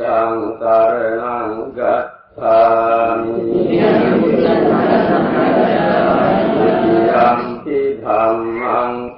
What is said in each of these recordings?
බුද්ධං සරණං ගච්ඡාමි। යම්පි ධම්මං සරණං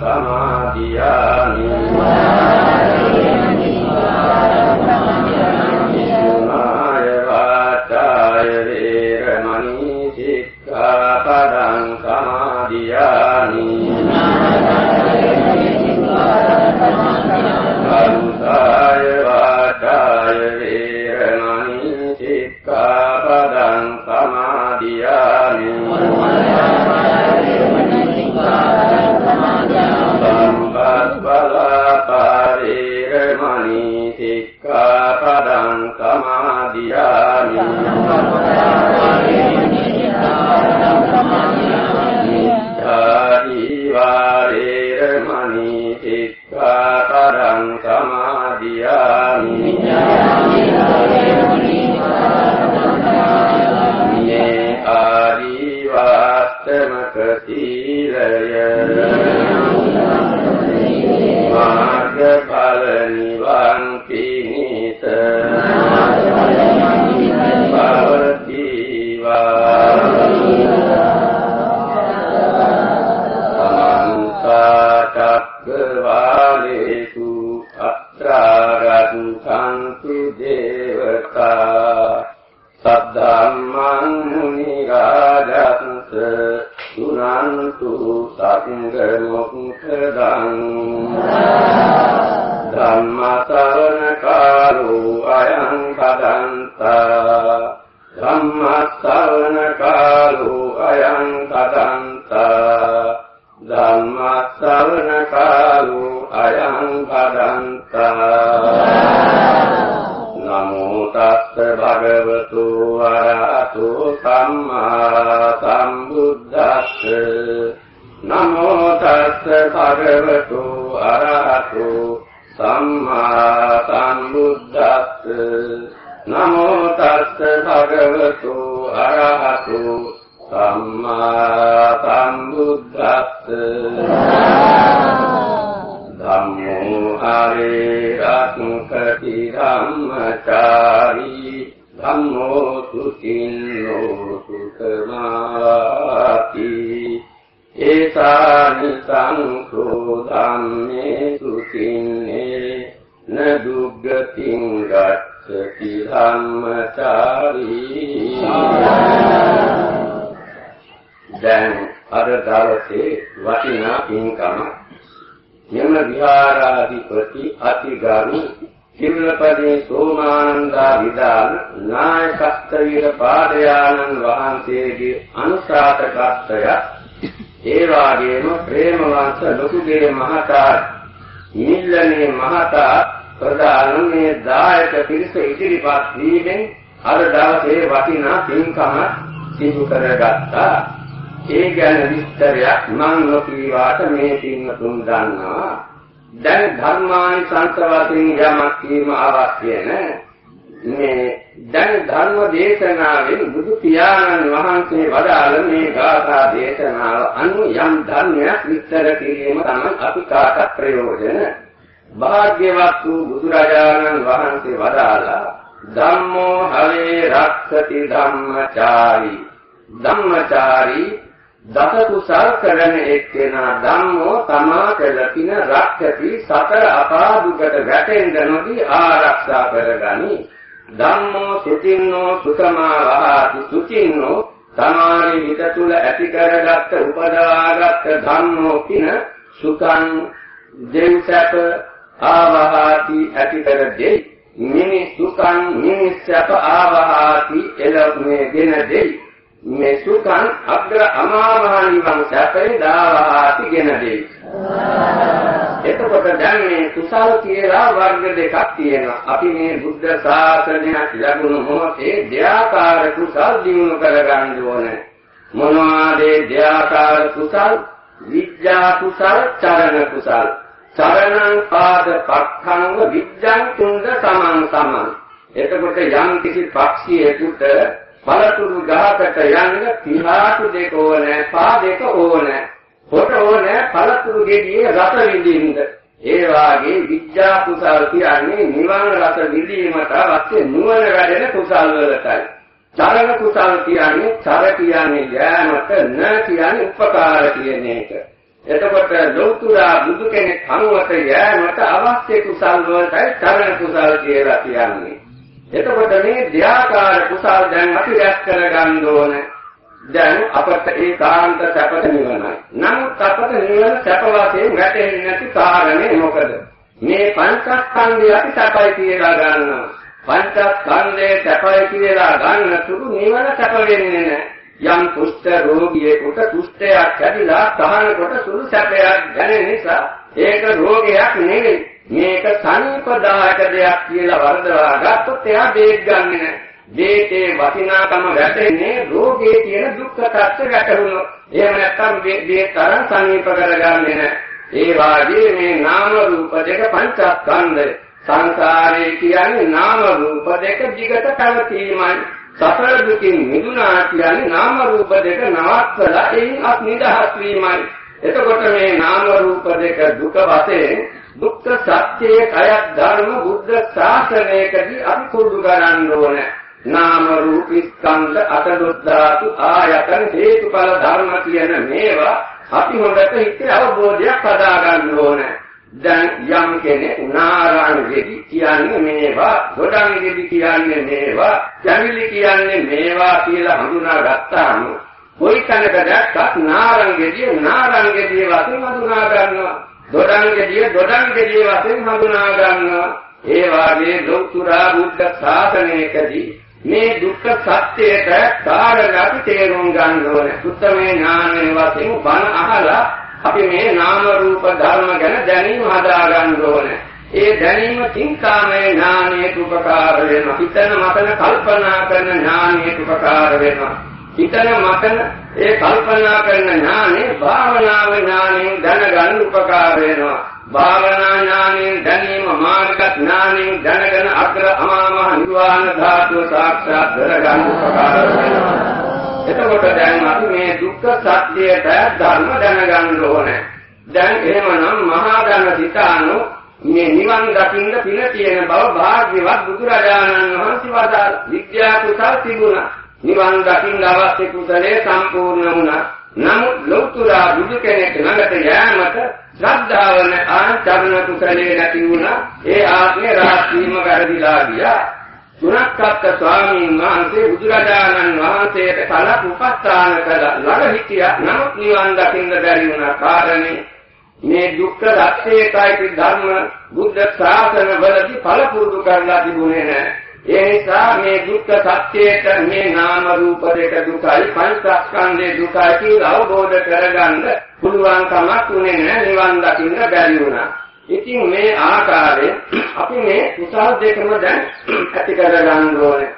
سبحان සීලය මාර්ගඵල නිවන් පිණිස පවතිවා චක්කවාලේසු අත්‍රාගතන්තු දේවතා සද්ධම්මං මුනි රාජස්ස සුනන්තු සංඝ මොක්ඛදං ධම්ම ශ්‍රවණ කාලෝ අයං බදන්තා ධම්ම ශ්‍රවණ කාලෝ අයං බදන්තා ධම්ම ශ්‍රවණ කාලෝ අයං බදන්තා නමෝ තස්ස භගවතු වරහතු සම්මා භගවතු අරහතු සම්මා සම්බුද්දස්ස. නමෝ තස්ස භගවතු අරහතු සම්මා සම්බුද්දස්ස. ධම්මෝ හරේ රත්නකති ධම්මචාරී. ධම්මෝ සුචින්නෝ සුඛමාති ඒතානි සංකෝ ධම්මේ සුචින්නේ න දුග්ගතින් ගච්ඡති ධම්මචාරී. දැන් අද දවසේ වටිනා පින්කම යම විහාරාධිපති අතිගරු සිල්ලපදී සෝමානන්දා විදාන නායකස්තවීර පාදයානන් වහන්සේගේ අනුශාසකත්වය ඒ වාගේම ප්‍රේමවංශ ලොකුගේ මහතා නිල්ලනේ මහතා ප්‍රධාන මේ දායක පිරිස ඉදිරිපත් වීමෙන් අද දවසේ වටිනා පින්කම සිදු කරගත්තා ඒ ගැන විස්තරයක් මම නොකීවාට මේ පින්වතුන් දන්නවා. දැන් ධර්මානි සංසවතින් යමක් කීම අවශ්‍ය නැහැ. මේ දැන් ධර්ම දේශනාවෙන් බුදු පියාණන් වහන්සේ වදාළ මේ ගාථා දේශනාව අනුව යම් ධර්මයක් විස්තර කිරීම තමයි අපි කාටත් ප්‍රයෝජන. භාග්‍යවත් වූ බුදුරජාණන් වහන්සේ වදාළා ධම්මෝ හවේ රක්ඛති ධම්මචාරී ධම්මචාරී දස කුසල් කරන එක්කෙනා ධම්මෝ තමා කළ පින රක්ඛති සතර අපා දුකට වැටෙන්න නොදී ආරක්ෂා කරගනි ධම්මෝ සුචින්නෝ සුතමා වහති සුචින්නෝ තමාගේ හිත තුල ඇති කරගත්ත උපදවාගත්ත ධම්මෝ පින සුඛං දෙවිසප ආවහති ඇති කර දෙයි. මිනිස් සුඛං මිනිස් සප ආවහති එළමේ ගෙන දෙයි. මේ සුඛං අග්‍ර අමාමහා නිවන් සැපේ දාවහති ගෙන දෙයි එතකොට දැන් මේ කුසල් කියලා වර්ග දෙකක් තියෙනවා. අපි මේ බුද්ධ ශාසනයක් ලැබුණු මොහොතේ දෙආකාර කුසල් දිනු කරගන්න ඕනේ. මොනවාද දෙආකාර කුසල්? විද්‍යා කුසල්, චරණ කුසල්. චරණං පාද පක්ඛංග විද්‍යං තුන්ද සමන් සමන්. එතකොට යම් කිසි පක්ෂියෙකුට පළතුරු ගහකට යන්න පිහාටු දෙක ඕනේ, පා දෙක ඕනේ. කොට ඕනේ පළතුරු ගෙඩියේ රස විඳින්න. ඒ වාගේ විද්‍යා කුසල් කියන්නේ නිවන් රස විඳීමට අවශ්‍ය නුවණ වැඩෙන කුසල් වලටයි. චරණ කුසල් කියන්නේ චර කියන්නේ යාමට න කියන්නේ උපකාර කියන එක. එතකොට ලෞතුරා බුදු කෙනෙක් අනුවට යෑමට අවශ්‍ය කුසල් වලටයි චරණ කුසල් කියලා කියන්නේ. එතකොට මේ ධ්‍යාකාර කුසල් දැන් අපි රැස් කරගන්න ඕනේ. දැන් අපට ඒකාන්ත සැපත නිවනයි. නමුත් අපට නිවන සැප වශයෙන් වැටෙන්නේ නැති කාරණේ මොකද? මේ පංචස්කන්ධය අපි සැපයි කියලා ගන්නවා. පංචස්කන්ධය සැපයි කියලා ගන්න තුරු නිවන සැප වෙන්නේ නැහැ. යම් කුෂ්ඨ රෝගියෙකුට කුෂ්ඨයක් ඇතිලා තහනකොට සුළු සැපයක් දැනෙන නිසා ඒක රෝගයක් නෙවෙයි. මේක සනීපදායක දෙයක් කියලා වර්ධවා ගත්තොත් එයා බේත් ගන්නෙ නැහැ. දේතේ වටිනාකම වැටෙන්නේ රෝගයේ තියෙන දුක්ඛ tattwa වැටහුණොත්. එහෙම නැත්නම් මේ තරම් සනීප කරගන්නේ නැහැ. ඒ වාගේ මේ නාම රූප දෙක පංචස්කන්ධ සංසාරේ කියන්නේ නාම රූප දෙක දිගට පැවතීමයි. සතර දුකින් මිදුණා කියන්නේ නාම රූප දෙක නවත්තලා එයින් අත් නිදහස් වීමයි. එතකොට මේ නාම රූප දෙක දුක වශයෙන් දුක්ඛ සත්‍යයේ කයක් ධර්ම බුද්ධ ශාසනයකදී අපි කුරුදු ගන්න ඕනේ. නාම රූප ස්කන්ධ අටලොස් ධාතු ආයතන හේතුඵල ධර්ම කියන මේවා අපි හොඳට හිතේ අවබෝධයක් හදා ගන්න ඕන. දැන් යම් කෙනෙක් නාරාණ වෙදි කියන්නේ මේවා, ගොඩන් වෙදි කියන්නේ මේවා, ජමිලි කියන්නේ මේවා කියලා හඳුනා ගත්තාම කොයි තැනක දැක්කත් නාරං ගෙඩිය නාරං ගෙඩිය වශයෙන් හඳුනා ගන්නවා. දොඩං ගෙඩිය දොඩං ගෙඩිය වශයෙන් හඳුනා ගන්නවා. ඒ වාගේ ලෞතුරා බුද්ධ ශාසනයකදී මේ දුක්ඛ සත්‍යයට කාරණා අපි තේරුම් ගන්න ඕනේ. සුත්තමේ ඥානයේ වශයෙන් බණ අහලා අපි මේ නාම රූප ධර්ම ගැන දැනීම හදා ගන්න ඕනේ. ඒ දැනීම තින්කාමයේ ඥානයේ උපකාර වෙනවා. හිතන මතන කල්පනා කරන ඥානයේ උපකාර වෙනවා. හිතන මතන ඒ කල්පනා කරන ඥානෙ භාවනාව ඥානෙන් දැනගන්න උපකාර වෙනවා. භාවනා ඥානෙන් දැනීම මාර්ග ඥානෙන් දැනගෙන අග්‍ර අමාමහ නිවාන ධාතුව සාක්ෂාත් කරගන්න උපකාර වෙනවා. එතකොට දැන් අපි මේ දුක්ඛ සත්‍යයට ධර්ම දැනගන්න ඕනේ. දැන් එහෙමනම් මහා ධන සිතානු මේ නිවන් දකින්න පින තියෙන බව භාග්‍යවත් බුදුරජාණන් වහන්සේ වදාළ විද්‍යා කුසල් තිබුණා. නිවන් දකින්න අවශ්‍ය කුසලයේ සම්පූර්ණ වුණා. නමුත් ලෞතුරා බුදු කෙනෙක් ළඟට යෑමට ශ්‍රද්ධාවන ආචරණ කුසලයේ නැති වුණා. ඒ ආත්මේ රාත්‍රීම වැරදිලා ගියා. සුණක්කත් ස්වාමීන් වහන්සේ බුදුරජාණන් වහන්සේට කලක් උපස්ථාන කළා. ළඟ හිටියා. නමුත් නිවන් දකින්න බැරි වුණා. කාරණේ මේ දුක්ඛ රත්යේයි ධර්ම බුද්ධ ශාසන වලදී ඵල පුරුදු කරලා තිබුණේ නැහැ. ඒ නිසා මේ දුක්ඛ සත්‍යයට මේ නාම රූප දෙක දුකයි පංචස්කන්ධේ දුකයි කියලා අවබෝධ කරගන්න පුළුවන් කමක් උනේ නැහැ නිවන් දකින්න බැරි වුණා. ඉතින් මේ ආකාරයෙන් අපි මේ කුසල් දෙකම දැන් ඇති කරගන්න ඕනේ.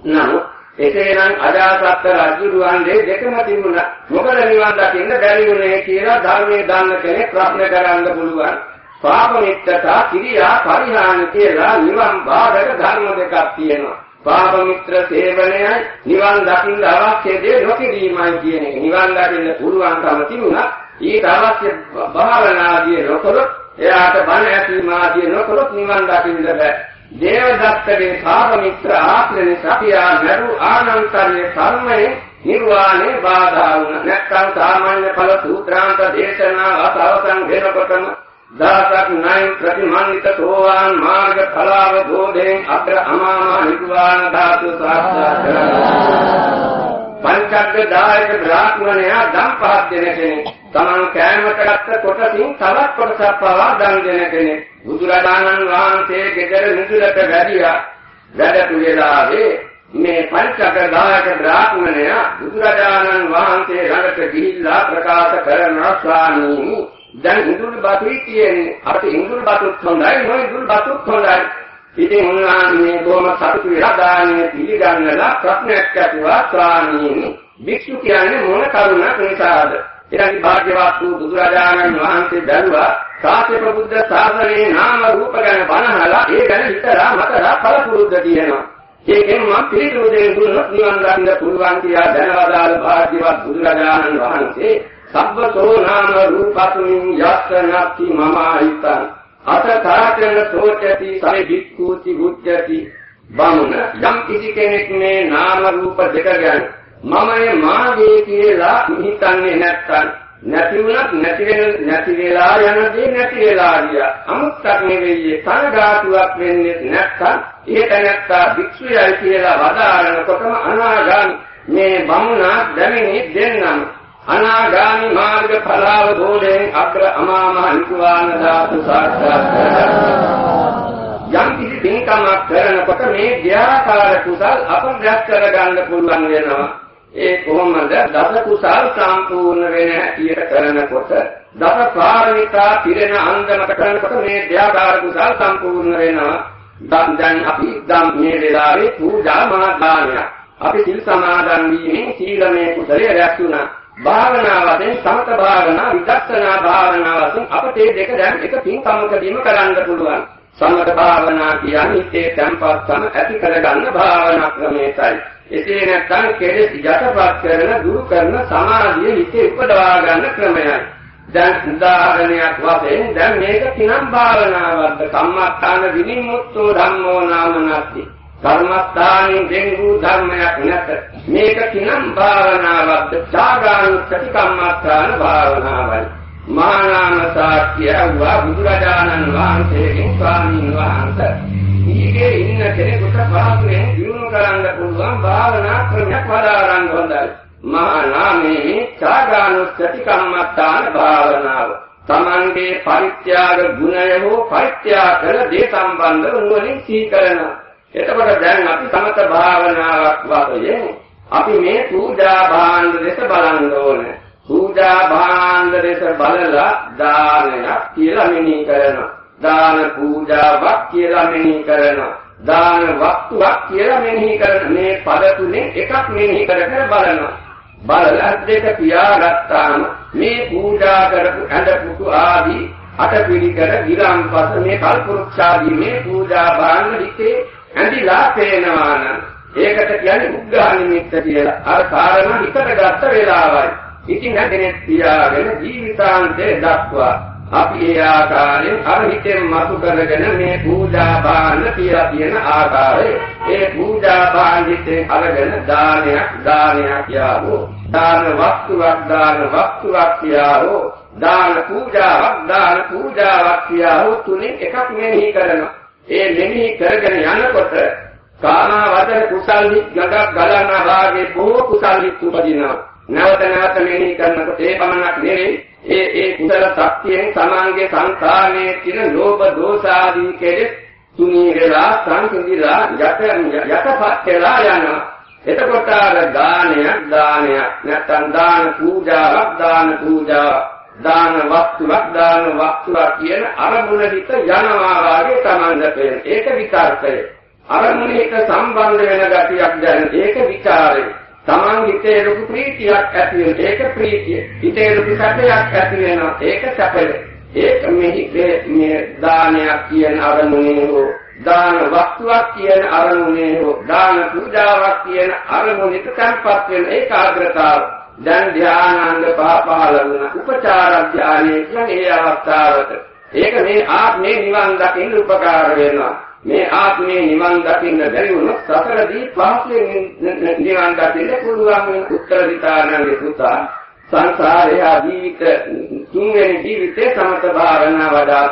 නමුත් එසේනම් අජාසත් රජුරුවන්ගේ දෙකම තිබුණා. මොකද නිවන් දකින්න බැරි වුණේ කියලා ධර්මයේ දන්න කෙනෙක් ප්‍රශ්න කරන්න පුළුවන්. පාප මිත්‍රතා කිරියා පරිහානි කියලා නිවන් බාධක ධර්ම දෙකක් තියෙනවා. පාප මිත්‍ර සේවනයයි නිවන් දකින්න අවශ්‍ය දේ නොකිරීමයි කියන එක. නිවන් දකින්න පුළුවන්කම තිබුණා. ඊට අවශ්‍ය භාවනාදී නොකළොත් එයාට බණ ඇසීම ආදී නොකළොත් නිවන් දකින්න බෑ. දේවදත්තගේ පාප මිත්‍ර ආශ්‍රය සතියා නරු ආනන්තරයේ කර්මයේ නිර්වාණය බාධා වුණා. නැත්නම් සාමාන්‍ය ඵල සූත්‍රාන්ත දේශනා අසවසන් වෙනකොටම දාසක් නයින් ප්‍රතිමන්විත සෝවාන් මාර්ග ඵලාවබෝධයෙන් අග්‍ර අමාමහ නිර්වාණ ධාතු සාක්ෂාත් කරගන්නවා. පංචග්ග දායක බ්‍රාහ්මණයා දම් පහක් දෙන කෙනෙක්. Taman කෑමට ගත්ත කොටසින් තවත් කොටසක් පවා දන් දෙන කෙනෙක්. බුදුරජාණන් වහන්සේ ගෙදර නිදුලට වැඩියා. වැඩතු වෙලාවේ මේ පංචග්ග දායක බ්‍රාහ්මණයා බුදුරජාණන් වහන්සේ ළඟට ගිහිල්ලා ප්‍රකාශ කරනවා ස්වාමීනි දැන් ඉඳුල් බතුයි කියන්නේ අපිට ඉඳුල් බතුත් හොඳයි නො ඉඳුල් බතුත් හොඳයි ඉතින් උන්වහන්සේ බොහොම සතුටු වෙලා දානීය පිළිගන්නලා ප්‍රශ්නයක් ඇතුවා ස්වාමීනි භික්ෂු කියන්නේ මොන කරුණක් නිසාද? ඊළඟ භාග්‍යවත් වූ බුදුරජාණන් වහන්සේ බැලුවා සාත්‍ය ප්‍රබුද්ධ ශාසනයේ නාම රූප ගැන බණහලා ඒ ගැන හිතලා මතලා පළපුරුද්ද තියෙනවා ඒකෙන් මම පිළිතුරු දෙන්න දුන්නොත් නිවන් දකින්න පුළුවන් කියලා දැනවදාළ භාග්‍යවත් බුදුරජාණන් වහන්සේ සබ්බතෝ නාම රූපතුන් යස්සනක්ති මමායිතං අත තරකන සෝචති සමේ වික්ඛූති බුද්ධති බමුණ යම් කිසි කෙනෙක් මේ නාම රූප දෙක ගැන මමයේ මාගේ කියලා හිතන්නේ නැත්තම් නැති වුණත් නැති වෙන නැති වෙලා යන දේ නැති වෙලා ගියා. අමුත්තක් නෙවෙයි කනගාටුවක් වෙන්නේ නැත්තම් ඒක නැත්තා භික්ෂුයයි කියලා වදාරනකොටම අනාගාමී. මේ බමුණා දැමිනි දෙන්නම. අනාගාමි මාර්ග ඵලාවබෝධයෙන් අග්‍ර අමාමහ නිවාන ධාතු සාක්ෂාත් කරගන්නවා. යම් කිසි පින්කමක් කරනකොට මේ ධ්‍යාකාර කුසල් අපග්‍රහ කරගන්න පුළුවන් වෙනවා. ඒ කොහොමද දස කුසල් සම්පූර්ණ වෙන හැටියට කරනකොට දස පාරමිතා පිරෙන අන්දමට කරනකොට මේ ධ්‍යාකාර කුසල් සම්පූර්ණ වෙනවා. දැන් අපි දැන් මේ වෙලාවේ පූජා මහා දානයක්. අපි සිල් සමාදන් වීමෙන් සීලමය කුසලයේ රැස් වුණා. භාවනාවෙන් සමත භාවනා විදර්ශනා භාවනා වශයෙන් අපට මේ දෙක දැන් එක පින්කමකදීම කරන්න පුළුවන්. සමත භාවනා කියන්නේ හිතේ තැම්පත්කම ඇති කරගන්න භාවනා ක්‍රමයටයි. එසේ නැත්නම් කෙලෙස් යටපත් කරන දුරු කරන සමාධිය හිතේ උපදවා ගන්න ක්‍රමයයි. දැන් උදාහරණයක් වශයෙන් දැන් මේක කිනම් භාවනාවක්ද කම්මස්ථාන විනිමුත්තෝ ධම්මෝ නාමනස්ති කර්මස්ථානයේ දෙංගු ධර්මයක් නැත. මේක කිනම් භාවනාවක්ද? ඡාගානුස්සති කම්මස්ථාන භාවනාවයි. මහානාම සාක්‍ය වූ බුදුරජාණන් වහන්සේගෙන් ස්වාමීන් වහන්සේ ඊගේ ඉන්න කෙනෙකුට පහසුවෙන් දිනු කරන්න පුළුවන් භාවනා ක්‍රමයක් වදාරන්න හොඳයි. මහානාමේ ඡාගානුස්සති කම්මස්ථාන භාවනාව. තමන්ගේ පරිත්‍යාග ගුණය හෝ පරිත්‍යාග කළ දේ සම්බන්ධව නුවණින් සිහි කරනවා. එතකොට දැන් අපි සමත භාවනාවක් වශයෙන් අපි මේ පූජා භාණ්ඩ දෙස බලන්න ඕනේ. පූජා භාණ්ඩ දෙස බලලා දානයක් කියලා මෙනෙහි කරනවා. දාන පූජාවක් කියලා මෙනෙහි කරනවා. දාන වස්තුවක් කියලා මෙනෙහි කරන මේ පද තුනේ එකක් මෙනෙහි කර කර බලනවා. බලලා දෙක පියාගත්තාම මේ පූජා කරපු ඇඳ පුතු ආදී අටපිරිකර ගිරම්පස මේ කල්පුරුක්ෂාදී මේ පූජා භාණ්ඩ හිතේ ඇඳිලා පේනවා නම් ඒකට කියන්නේ උග්ඝා නිමිත්ත කියලා. අර කාරණා හිතට ගත්ත වෙලාවයි. ඉතින් හැදෙන්නේ තියාගෙන ජීවිතාන්තේ දක්වා අපි ඒ ආකාරයෙන් අර හිතෙන් මතු කරගෙන මේ පූජා බාන කියලා තියෙන ආකාරය ඒ පූජා බාන්දිතේ අරගෙන දානයක් දානයක් යාවෝ දාන වස්තුවක් දාන වස්තුවක් යාවෝ දාන පූජාවක් දාන පූජාවක් යාවෝ තුනේ එකක් මෙනෙහි කරනවා ඒ මෙනෙහි කරගෙන යනකොට කාමා වදන කුසල් හිත් ගඟක් ගලනා වාගේ බොහෝ කුසල් හිත් උපදිනවා. නැවත නැවත මෙනෙහි කරනකොට ඒ පමණක් නෙවෙයි ඒ ඒ කුසල ශක්තියෙන් සමාංගයේ සංකාමයේ තියෙන ලෝභ දෝෂ ආදී කෙලෙස් තුනී වෙලා සංසිඳිලා යට යටපත් වෙලා යනවා. එතකොට අර දානයක් දානයක් නැත්නම් දාන පූජාවක් දාන පූජාවක් දාන වස්තුවක් දාන වස්තුවක් කියන අරමුණ හිත යනවා වාගේ තමන්ද පේන. ඒක විචාරකය. අරමුණේක සම්බන්ධ වෙන ගතියක් දැන ඒක විචාරය. තමන් හිතේ ලොකු ප්‍රීතියක් ඇති වෙන ඒක ප්‍රීතිය. හිතේ ලොකු සැපයක් ඇති වෙනවා ඒක සැපය. ඒක මෙහි මේ දානයක් කියන අරමුණේ හෝ දාන වස්තුවක් කියන අරමුණේ හෝ දාන පූජාවක් කියන අරමුණට තැන්පත් වෙන ඒකාග්‍රතාව දැන් ධානාංග පහ පහළ වුණ උපචාර ධානයේ කියන්නේ ඒ අවස්ථාවට. ඒක මේ ආත්මේ නිවන් දකින්න උපකාර වෙනවා. මේ ආත්මේ නිවන් දකින්න බැරි වුණොත් සතරදී පහසෙන් නිවන් දකින්න පුළුවන් වෙන උත්තර දිතානගේ පුතා. සංසාරේ ජීවිත තුන්වෙනි ජීවිතේ සමත භාවනා වඩා